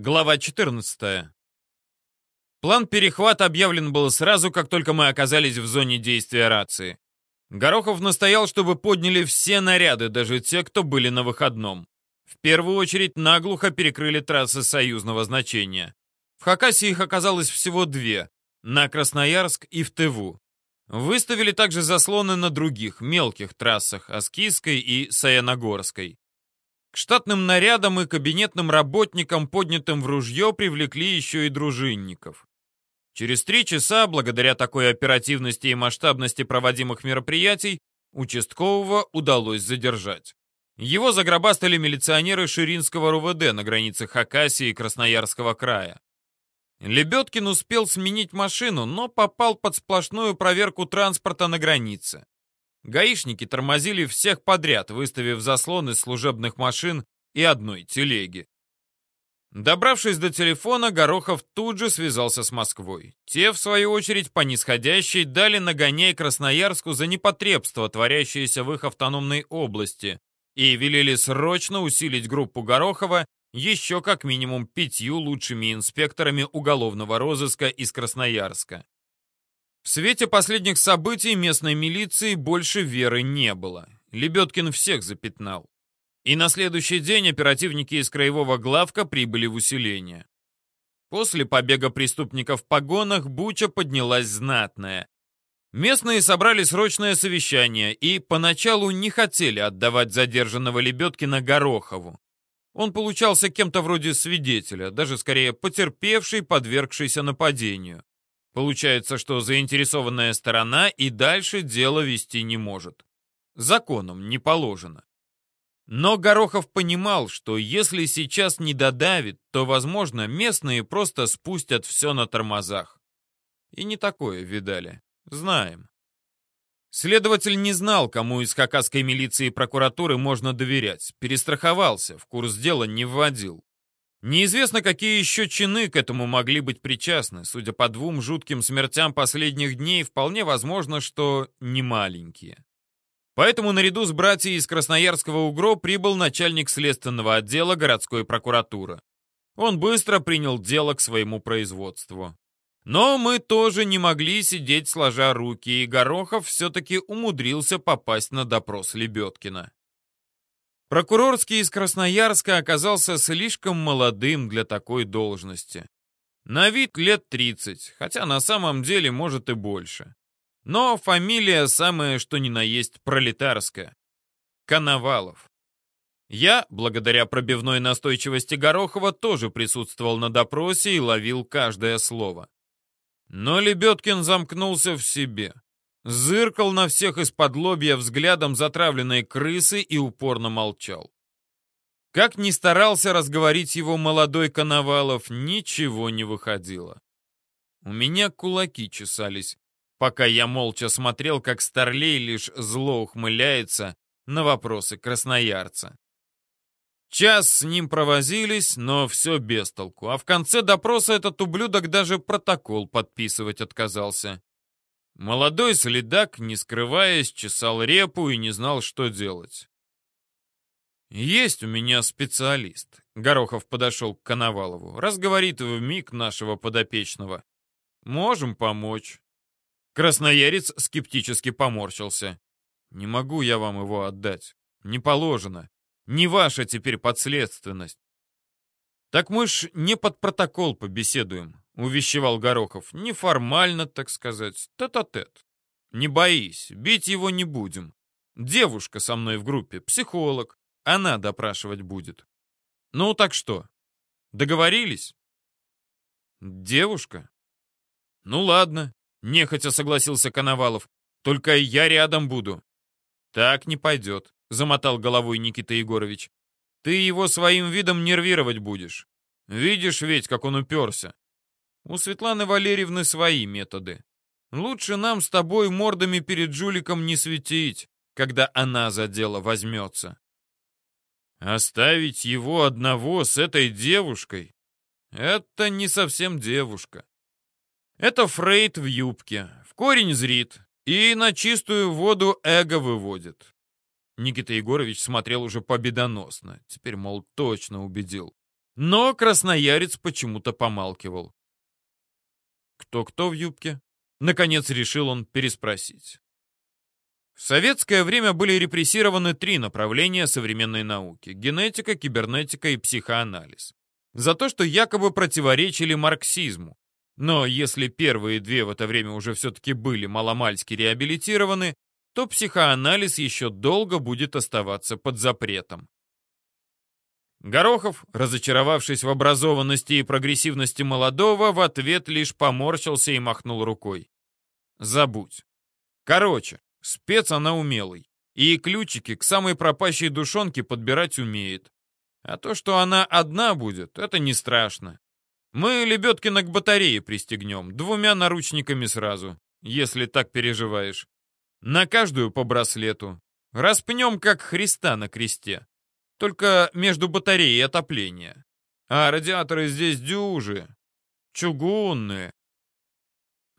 Глава 14. План перехвата объявлен был сразу, как только мы оказались в зоне действия рации. Горохов настоял, чтобы подняли все наряды, даже те, кто были на выходном. В первую очередь наглухо перекрыли трассы союзного значения. В Хакасе их оказалось всего две — на Красноярск и в Тыву. Выставили также заслоны на других, мелких трассах — Аскийской и Саяногорской. К штатным нарядам и кабинетным работникам, поднятым в ружье, привлекли еще и дружинников. Через три часа, благодаря такой оперативности и масштабности проводимых мероприятий, участкового удалось задержать. Его загробастали милиционеры Ширинского РУВД на границе Хакасии и Красноярского края. Лебедкин успел сменить машину, но попал под сплошную проверку транспорта на границе. Гаишники тормозили всех подряд, выставив заслон из служебных машин и одной телеги. Добравшись до телефона, Горохов тут же связался с Москвой. Те, в свою очередь, по нисходящей, дали нагоняй Красноярску за непотребство, творящееся в их автономной области, и велели срочно усилить группу Горохова еще как минимум пятью лучшими инспекторами уголовного розыска из Красноярска. В свете последних событий местной милиции больше веры не было. Лебедкин всех запятнал. И на следующий день оперативники из краевого главка прибыли в усиление. После побега преступников в погонах Буча поднялась знатная. Местные собрали срочное совещание и поначалу не хотели отдавать задержанного Лебедкина Горохову. Он получался кем-то вроде свидетеля, даже скорее потерпевший, подвергшийся нападению. Получается, что заинтересованная сторона и дальше дело вести не может. Законом не положено. Но Горохов понимал, что если сейчас не додавит, то, возможно, местные просто спустят все на тормозах. И не такое видали. Знаем. Следователь не знал, кому из хакасской милиции и прокуратуры можно доверять. Перестраховался, в курс дела не вводил. Неизвестно, какие еще чины к этому могли быть причастны. Судя по двум жутким смертям последних дней, вполне возможно, что не маленькие. Поэтому наряду с братьями из Красноярского УГРО прибыл начальник следственного отдела городской прокуратуры. Он быстро принял дело к своему производству. Но мы тоже не могли сидеть сложа руки, и Горохов все-таки умудрился попасть на допрос Лебедкина. Прокурорский из Красноярска оказался слишком молодым для такой должности. На вид лет 30, хотя на самом деле может и больше. Но фамилия самая что ни на есть пролетарская. Коновалов. Я, благодаря пробивной настойчивости Горохова, тоже присутствовал на допросе и ловил каждое слово. Но Лебедкин замкнулся в себе зыркал на всех из-под лобья взглядом затравленной крысы и упорно молчал. Как ни старался разговорить его молодой Коновалов, ничего не выходило. У меня кулаки чесались, пока я молча смотрел, как Старлей лишь зло ухмыляется на вопросы красноярца. Час с ним провозились, но все без толку, а в конце допроса этот ублюдок даже протокол подписывать отказался. Молодой следак, не скрываясь, чесал репу и не знал, что делать. «Есть у меня специалист», — Горохов подошел к Коновалову. «Разговорит в миг нашего подопечного. Можем помочь». Красноярец скептически поморщился. «Не могу я вам его отдать. Не положено. Не ваша теперь подследственность». «Так мы ж не под протокол побеседуем увещевал Горохов. Неформально, так сказать, тет-а-тет. -тет. Не боись, бить его не будем. Девушка со мной в группе, психолог. Она допрашивать будет. Ну, так что? Договорились? Девушка? Ну ладно, нехотя согласился Коновалов. Только я рядом буду. Так не пойдет, замотал головой Никита Егорович. Ты его своим видом нервировать будешь. Видишь ведь, как он уперся. У Светланы Валерьевны свои методы. Лучше нам с тобой мордами перед жуликом не светить, когда она за дело возьмется. Оставить его одного с этой девушкой — это не совсем девушка. Это Фрейд в юбке, в корень зрит и на чистую воду эго выводит. Никита Егорович смотрел уже победоносно. Теперь, мол, точно убедил. Но красноярец почему-то помалкивал. Кто-кто в юбке? Наконец решил он переспросить. В советское время были репрессированы три направления современной науки – генетика, кибернетика и психоанализ. За то, что якобы противоречили марксизму. Но если первые две в это время уже все-таки были маломальски реабилитированы, то психоанализ еще долго будет оставаться под запретом. Горохов, разочаровавшись в образованности и прогрессивности молодого, в ответ лишь поморщился и махнул рукой. Забудь. Короче, спец она умелый. И ключики к самой пропащей душонке подбирать умеет. А то, что она одна будет, это не страшно. Мы Лебедкина к батарее пристегнем, двумя наручниками сразу, если так переживаешь. На каждую по браслету. Распнем, как Христа на кресте. Только между батареей отопления. А радиаторы здесь дюжи. Чугунные.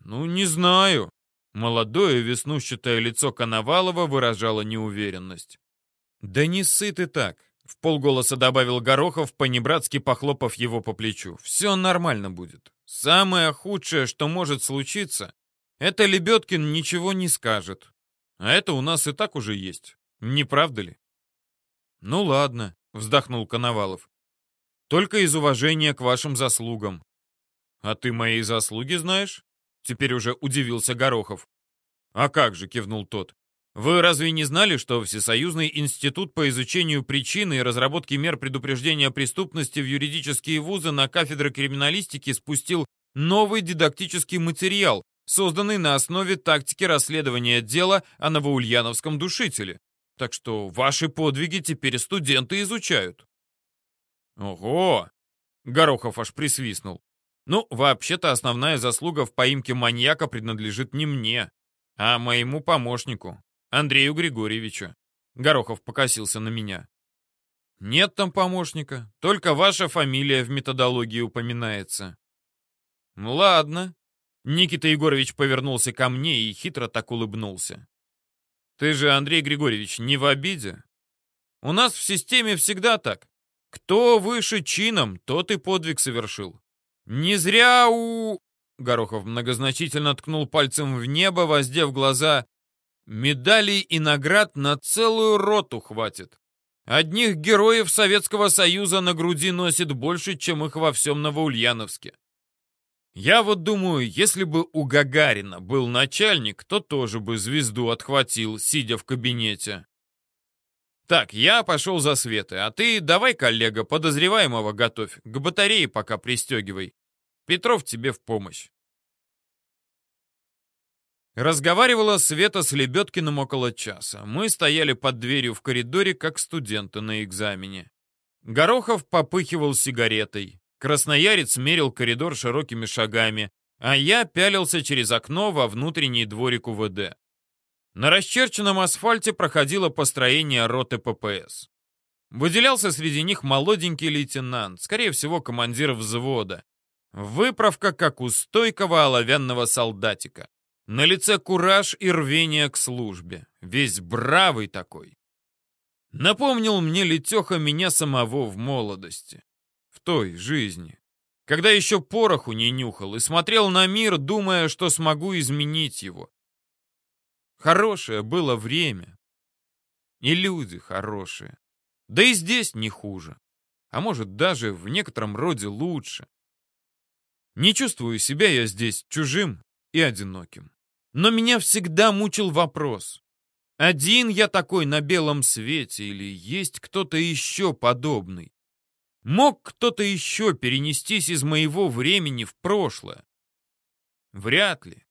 Ну, не знаю. Молодое веснущатое лицо Коновалова выражало неуверенность. «Да не сыт и так», — в полголоса добавил Горохов, понебратски похлопав его по плечу. «Все нормально будет. Самое худшее, что может случиться, это Лебедкин ничего не скажет. А это у нас и так уже есть. Не правда ли?» «Ну ладно», — вздохнул Коновалов. «Только из уважения к вашим заслугам». «А ты мои заслуги знаешь?» Теперь уже удивился Горохов. «А как же», — кивнул тот. «Вы разве не знали, что Всесоюзный институт по изучению причин и разработке мер предупреждения преступности в юридические вузы на кафедры криминалистики спустил новый дидактический материал, созданный на основе тактики расследования дела о новоульяновском душителе? Так что ваши подвиги теперь студенты изучают». «Ого!» — Горохов аж присвистнул. Ну, вообще-то основная заслуга в поимке маньяка принадлежит не мне, а моему помощнику, Андрею Григорьевичу. Горохов покосился на меня. Нет там помощника, только ваша фамилия в методологии упоминается. Ладно. Никита Егорович повернулся ко мне и хитро так улыбнулся. Ты же, Андрей Григорьевич, не в обиде? У нас в системе всегда так. Кто выше чином, тот и подвиг совершил. «Не зря у...» Горохов многозначительно ткнул пальцем в небо, воздев глаза. «Медалей и наград на целую роту хватит. Одних героев Советского Союза на груди носит больше, чем их во всем Новоульяновске. Я вот думаю, если бы у Гагарина был начальник, то тоже бы звезду отхватил, сидя в кабинете. Так, я пошел за Светой, а ты давай, коллега, подозреваемого готовь, к батарее пока пристегивай. Петров тебе в помощь. Разговаривала Света с Лебедкиным около часа. Мы стояли под дверью в коридоре, как студенты на экзамене. Горохов попыхивал сигаретой. Красноярец мерил коридор широкими шагами, а я пялился через окно во внутренний дворик УВД. На расчерченном асфальте проходило построение роты ППС. Выделялся среди них молоденький лейтенант, скорее всего, командир взвода. Выправка, как у стойкого оловянного солдатика. На лице кураж и рвение к службе. Весь бравый такой. Напомнил мне Летеха меня самого в молодости. В той жизни. Когда еще пороху не нюхал и смотрел на мир, думая, что смогу изменить его. Хорошее было время. И люди хорошие. Да и здесь не хуже. А может, даже в некотором роде лучше. Не чувствую себя я здесь чужим и одиноким. Но меня всегда мучил вопрос. Один я такой на белом свете или есть кто-то еще подобный? Мог кто-то еще перенестись из моего времени в прошлое? Вряд ли.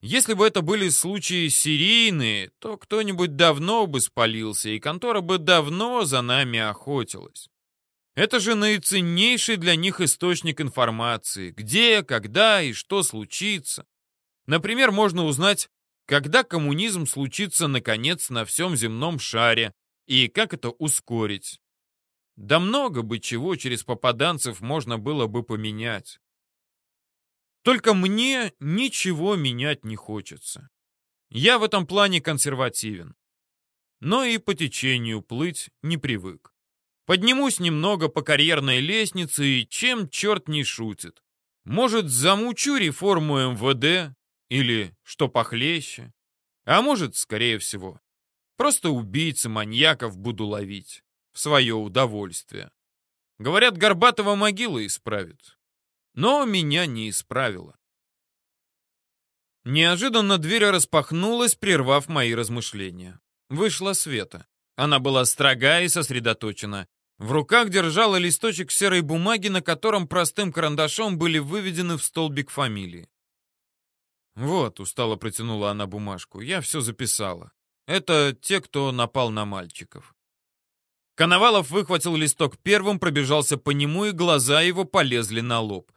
Если бы это были случаи серийные, то кто-нибудь давно бы спалился, и контора бы давно за нами охотилась. Это же наиценнейший для них источник информации. Где, когда и что случится. Например, можно узнать, когда коммунизм случится наконец на всем земном шаре и как это ускорить. Да много бы чего через попаданцев можно было бы поменять. Только мне ничего менять не хочется. Я в этом плане консервативен. Но и по течению плыть не привык. Поднимусь немного по карьерной лестнице и чем черт не шутит. Может, замучу реформу МВД или что похлеще. А может, скорее всего, просто убийцы маньяков буду ловить в свое удовольствие. Говорят, Горбатова могила исправит. Но меня не исправила. Неожиданно дверь распахнулась, прервав мои размышления. Вышла Света. Она была строга и сосредоточена. В руках держала листочек серой бумаги, на котором простым карандашом были выведены в столбик фамилии. «Вот», — устало протянула она бумажку, — «я все записала. Это те, кто напал на мальчиков». Коновалов выхватил листок первым, пробежался по нему, и глаза его полезли на лоб.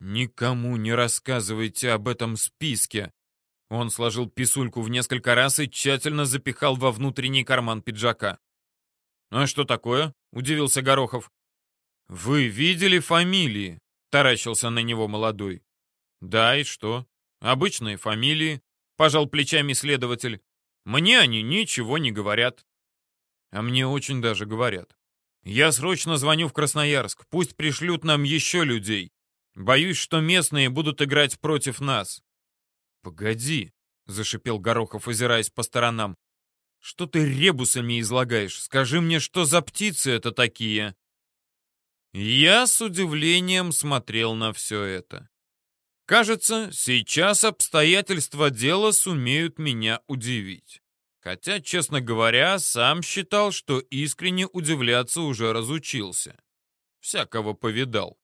«Никому не рассказывайте об этом списке». Он сложил писульку в несколько раз и тщательно запихал во внутренний карман пиджака. «А что такое?» — удивился Горохов. «Вы видели фамилии?» — таращился на него молодой. «Да, и что? Обычные фамилии», — пожал плечами следователь. «Мне они ничего не говорят». «А мне очень даже говорят. Я срочно звоню в Красноярск, пусть пришлют нам еще людей. Боюсь, что местные будут играть против нас». «Погоди», — зашипел Горохов, озираясь по сторонам. «Что ты ребусами излагаешь? Скажи мне, что за птицы это такие?» Я с удивлением смотрел на все это. Кажется, сейчас обстоятельства дела сумеют меня удивить. Хотя, честно говоря, сам считал, что искренне удивляться уже разучился. Всякого повидал.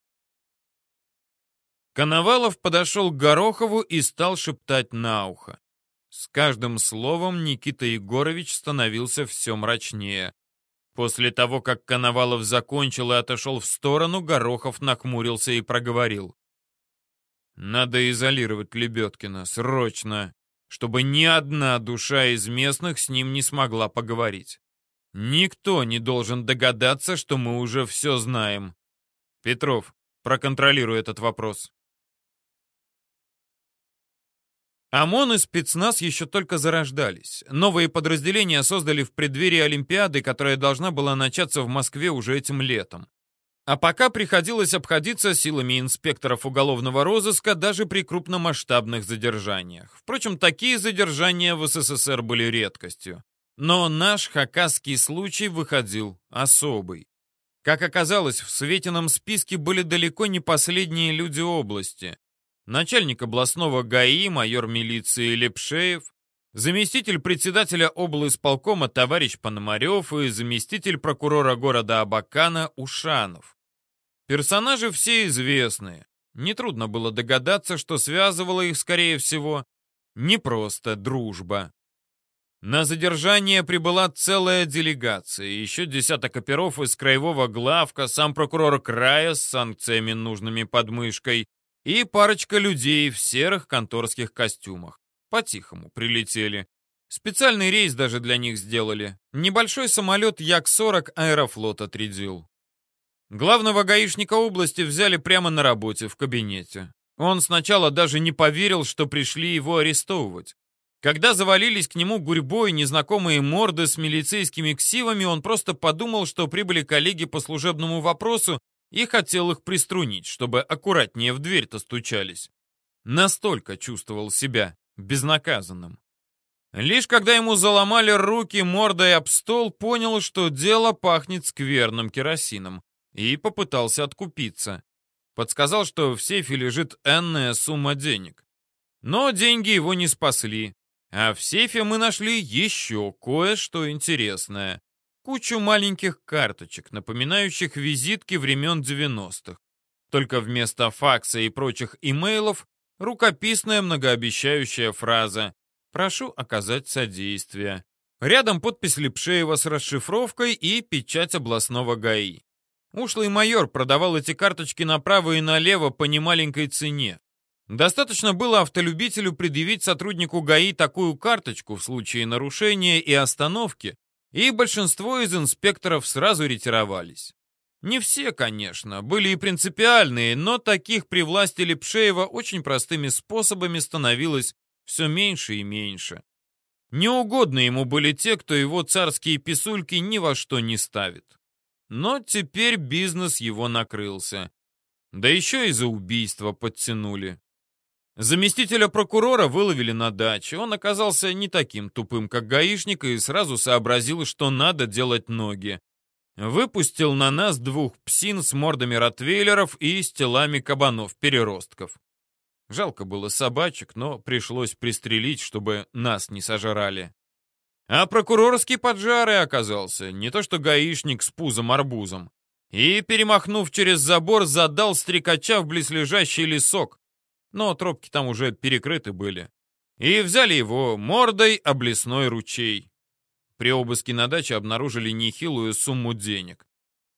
Коновалов подошел к Горохову и стал шептать на ухо. С каждым словом Никита Егорович становился все мрачнее. После того, как Коновалов закончил и отошел в сторону, Горохов нахмурился и проговорил. «Надо изолировать Лебедкина, срочно, чтобы ни одна душа из местных с ним не смогла поговорить. Никто не должен догадаться, что мы уже все знаем. Петров, проконтролируй этот вопрос». ОМОН и спецназ еще только зарождались. Новые подразделения создали в преддверии Олимпиады, которая должна была начаться в Москве уже этим летом. А пока приходилось обходиться силами инспекторов уголовного розыска даже при крупномасштабных задержаниях. Впрочем, такие задержания в СССР были редкостью. Но наш хакасский случай выходил особый. Как оказалось, в Светином списке были далеко не последние люди области начальник областного ГАИ, майор милиции Лепшеев, заместитель председателя облисполкома товарищ Пономарев и заместитель прокурора города Абакана Ушанов. Персонажи все известные. Нетрудно было догадаться, что связывало их, скорее всего, не просто дружба. На задержание прибыла целая делегация, еще десяток оперов из краевого главка, сам прокурор края с санкциями нужными под мышкой, и парочка людей в серых конторских костюмах. По-тихому прилетели. Специальный рейс даже для них сделали. Небольшой самолет Як-40 Аэрофлот отрядил. Главного гаишника области взяли прямо на работе, в кабинете. Он сначала даже не поверил, что пришли его арестовывать. Когда завалились к нему гурьбой незнакомые морды с милицейскими ксивами, он просто подумал, что прибыли коллеги по служебному вопросу и хотел их приструнить, чтобы аккуратнее в дверь-то стучались. Настолько чувствовал себя безнаказанным. Лишь когда ему заломали руки мордой об стол, понял, что дело пахнет скверным керосином, и попытался откупиться. Подсказал, что в сейфе лежит энная сумма денег. Но деньги его не спасли, а в сейфе мы нашли еще кое-что интересное кучу маленьких карточек, напоминающих визитки времен 90-х. Только вместо факса и прочих имейлов рукописная многообещающая фраза «Прошу оказать содействие». Рядом подпись Лепшеева с расшифровкой и печать областного ГАИ. Ушлый майор продавал эти карточки направо и налево по немаленькой цене. Достаточно было автолюбителю предъявить сотруднику ГАИ такую карточку в случае нарушения и остановки, и большинство из инспекторов сразу ретировались. Не все, конечно, были и принципиальные, но таких при власти Лепшеева очень простыми способами становилось все меньше и меньше. Неугодны ему были те, кто его царские писульки ни во что не ставит. но теперь бизнес его накрылся. Да еще и за убийство подтянули. Заместителя прокурора выловили на даче. Он оказался не таким тупым, как гаишник, и сразу сообразил, что надо делать ноги. Выпустил на нас двух псин с мордами ротвейлеров и с телами кабанов-переростков. Жалко было собачек, но пришлось пристрелить, чтобы нас не сожрали. А прокурорский поджарый оказался, не то что гаишник с пузом-арбузом. И, перемахнув через забор, задал стрекача в близлежащий лесок, но тропки там уже перекрыты были. И взяли его мордой об лесной ручей. При обыске на даче обнаружили нехилую сумму денег.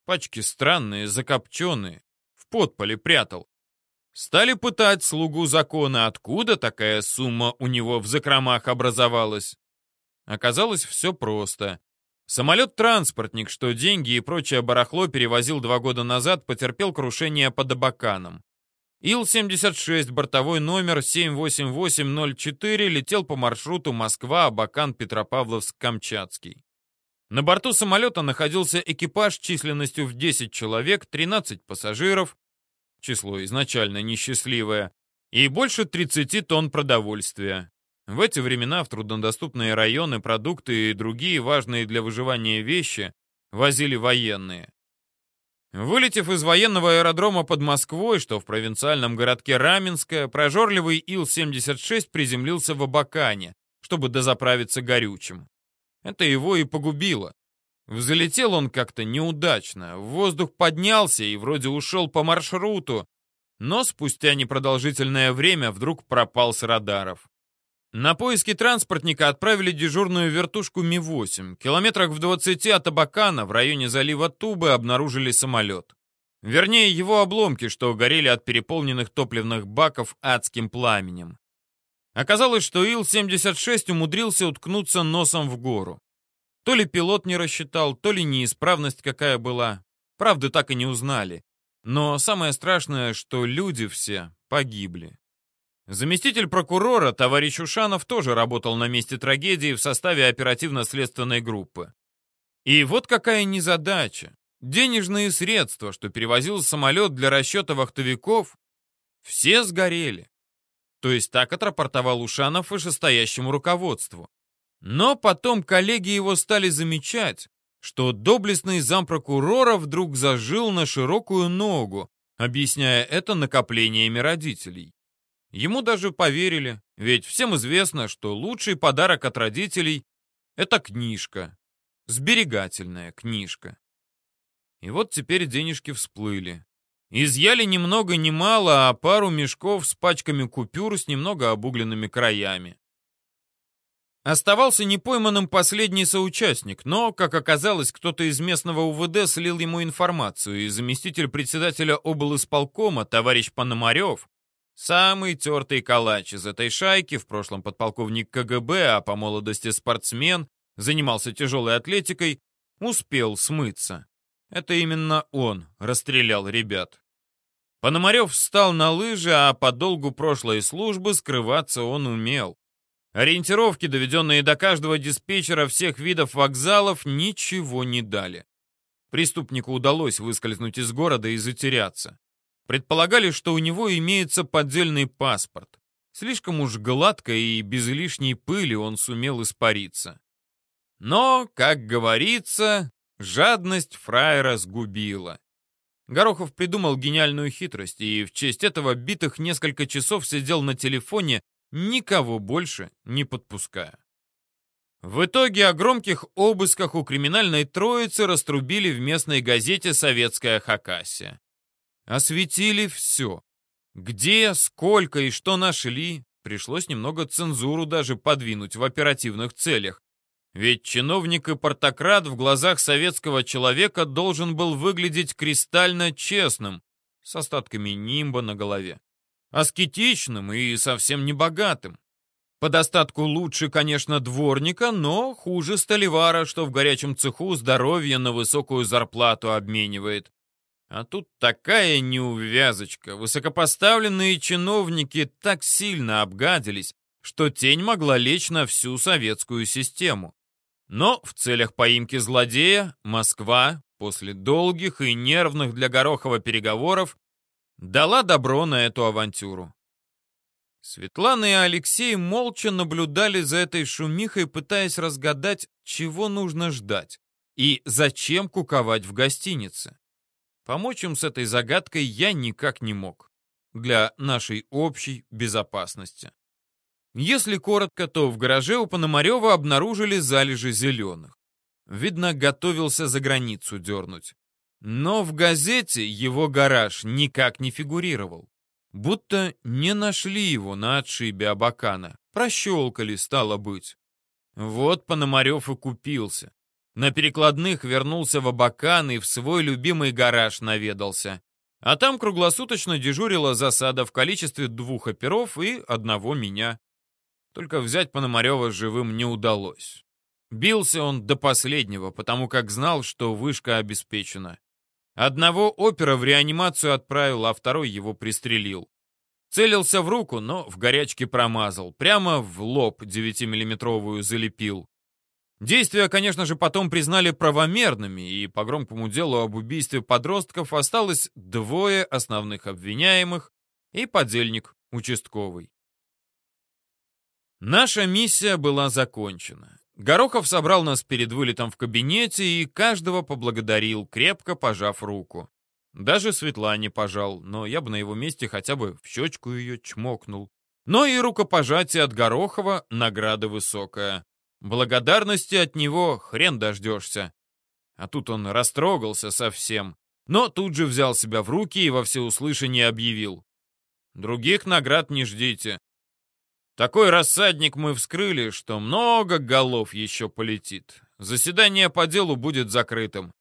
Пачки странные, закопченные. В подполе прятал. Стали пытать слугу закона, откуда такая сумма у него в закромах образовалась. Оказалось, все просто. Самолет-транспортник, что деньги и прочее барахло перевозил два года назад, потерпел крушение под Абаканом. Ил-76, бортовой номер 78804, летел по маршруту Москва-Абакан-Петропавловск-Камчатский. На борту самолета находился экипаж численностью в 10 человек, 13 пассажиров, число изначально несчастливое, и больше 30 тонн продовольствия. В эти времена в труднодоступные районы продукты и другие важные для выживания вещи возили военные. Вылетев из военного аэродрома под Москвой, что в провинциальном городке Раменское, прожорливый Ил-76 приземлился в Абакане, чтобы дозаправиться горючим. Это его и погубило. Взлетел он как-то неудачно, в воздух поднялся и вроде ушел по маршруту, но спустя непродолжительное время вдруг пропал с радаров. На поиски транспортника отправили дежурную вертушку Ми-8. Километрах в 20 от Абакана в районе залива Тубы обнаружили самолет. Вернее, его обломки, что горели от переполненных топливных баков адским пламенем. Оказалось, что Ил-76 умудрился уткнуться носом в гору. То ли пилот не рассчитал, то ли неисправность какая была. Правды так и не узнали. Но самое страшное, что люди все погибли. Заместитель прокурора, товарищ Ушанов, тоже работал на месте трагедии в составе оперативно-следственной группы. И вот какая незадача. Денежные средства, что перевозил самолет для расчета вахтовиков, все сгорели. То есть так отрапортовал Ушанов вышестоящему руководству. Но потом коллеги его стали замечать, что доблестный зампрокурора вдруг зажил на широкую ногу, объясняя это накоплениями родителей. Ему даже поверили, ведь всем известно, что лучший подарок от родителей — это книжка. Сберегательная книжка. И вот теперь денежки всплыли. Изъяли ни много ни мало, а пару мешков с пачками купюр с немного обугленными краями. Оставался непойманным последний соучастник, но, как оказалось, кто-то из местного УВД слил ему информацию, и заместитель председателя облисполкома, товарищ Пономарев, Самый тертый калач из этой шайки, в прошлом подполковник КГБ, а по молодости спортсмен, занимался тяжелой атлетикой, успел смыться. Это именно он расстрелял ребят. Пономарев встал на лыжи, а по долгу прошлой службы скрываться он умел. Ориентировки, доведенные до каждого диспетчера всех видов вокзалов, ничего не дали. Преступнику удалось выскользнуть из города и затеряться. Предполагали, что у него имеется поддельный паспорт. Слишком уж гладко и без лишней пыли он сумел испариться. Но, как говорится, жадность фраера сгубила. Горохов придумал гениальную хитрость и в честь этого битых несколько часов сидел на телефоне, никого больше не подпуская. В итоге о громких обысках у криминальной троицы раструбили в местной газете «Советская Хакасия». Осветили все. Где, сколько и что нашли, пришлось немного цензуру даже подвинуть в оперативных целях. Ведь чиновник и портократ в глазах советского человека должен был выглядеть кристально честным, с остатками нимба на голове, аскетичным и совсем не богатым. По достатку лучше, конечно, дворника, но хуже столевара, что в горячем цеху здоровье на высокую зарплату обменивает. А тут такая неувязочка. Высокопоставленные чиновники так сильно обгадились, что тень могла лечь на всю советскую систему. Но в целях поимки злодея Москва, после долгих и нервных для Горохова переговоров дала добро на эту авантюру. Светлана и Алексей молча наблюдали за этой шумихой, пытаясь разгадать, чего нужно ждать и зачем куковать в гостинице. Помочь им с этой загадкой я никак не мог. Для нашей общей безопасности. Если коротко, то в гараже у Пономарева обнаружили залежи зеленых. Видно, готовился за границу дернуть. Но в газете его гараж никак не фигурировал. Будто не нашли его на отшибе Абакана. Прощелкали, стало быть. Вот Пономарев и купился. На перекладных вернулся в Абакан и в свой любимый гараж наведался. А там круглосуточно дежурила засада в количестве двух оперов и одного меня. Только взять Пономарева живым не удалось. Бился он до последнего, потому как знал, что вышка обеспечена. Одного опера в реанимацию отправил, а второй его пристрелил. Целился в руку, но в горячке промазал. Прямо в лоб 9-миллиметровую залепил. Действия, конечно же, потом признали правомерными, и по громкому делу об убийстве подростков осталось двое основных обвиняемых и подельник участковый. Наша миссия была закончена. Горохов собрал нас перед вылетом в кабинете и каждого поблагодарил, крепко пожав руку. Даже Светлане пожал, но я бы на его месте хотя бы в щечку ее чмокнул. Но и рукопожатие от Горохова — награда высокая. Благодарности от него хрен дождешься. А тут он растрогался совсем, но тут же взял себя в руки и во всеуслышание объявил. Других наград не ждите. Такой рассадник мы вскрыли, что много голов еще полетит. Заседание по делу будет закрытым.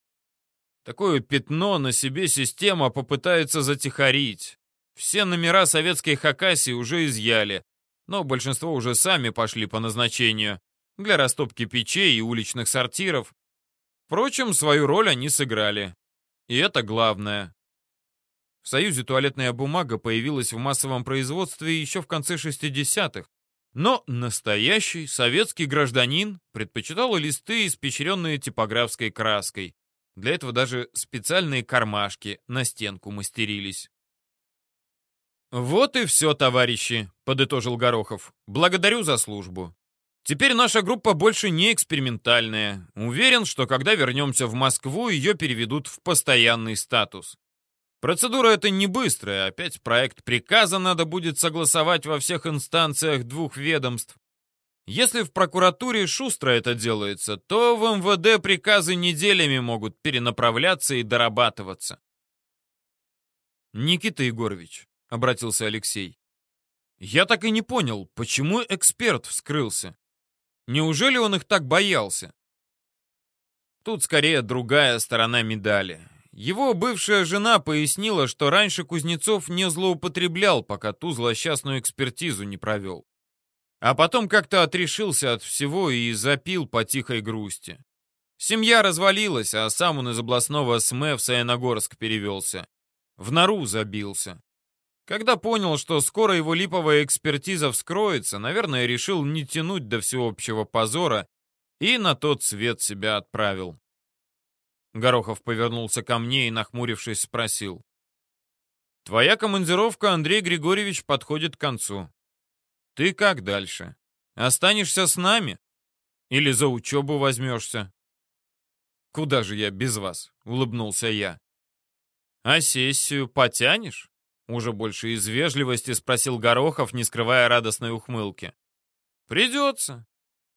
Такое пятно на себе система попытается затихарить. Все номера советской Хакасии уже изъяли, но большинство уже сами пошли по назначению для растопки печей и уличных сортиров. Впрочем, свою роль они сыграли. И это главное. В Союзе туалетная бумага появилась в массовом производстве еще в конце 60-х, но настоящий советский гражданин предпочитал листы, испещренные типографской краской. Для этого даже специальные кармашки на стенку мастерились. «Вот и все, товарищи», — подытожил Горохов. «Благодарю за службу. Теперь наша группа больше не экспериментальная. Уверен, что когда вернемся в Москву, ее переведут в постоянный статус. Процедура эта не быстрая, опять проект приказа надо будет согласовать во всех инстанциях двух ведомств. Если в прокуратуре шустро это делается, то в МВД приказы неделями могут перенаправляться и дорабатываться. «Никита Егорович», — обратился Алексей, — «я так и не понял, почему эксперт вскрылся? Неужели он их так боялся?» Тут скорее другая сторона медали. Его бывшая жена пояснила, что раньше Кузнецов не злоупотреблял, пока ту злосчастную экспертизу не провел. А потом как-то отрешился от всего и запил по тихой грусти. Семья развалилась, а сам он из областного СМЭ в Саяногорск перевелся. В нору забился. Когда понял, что скоро его липовая экспертиза вскроется, наверное, решил не тянуть до всеобщего позора и на тот свет себя отправил. Горохов повернулся ко мне и, нахмурившись, спросил. «Твоя командировка, Андрей Григорьевич, подходит к концу. Ты как дальше? Останешься с нами? Или за учебу возьмешься?» «Куда же я без вас?» — улыбнулся я. «А сессию потянешь?» Уже больше из вежливости спросил Горохов, не скрывая радостной ухмылки. «Придется.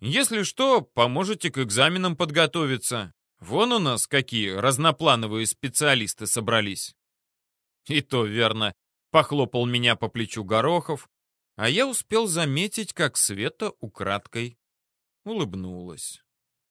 Если что, поможете к экзаменам подготовиться. Вон у нас какие разноплановые специалисты собрались. И то верно. Похлопал меня по плечу Горохов, а я успел заметить, как Света украдкой улыбнулась.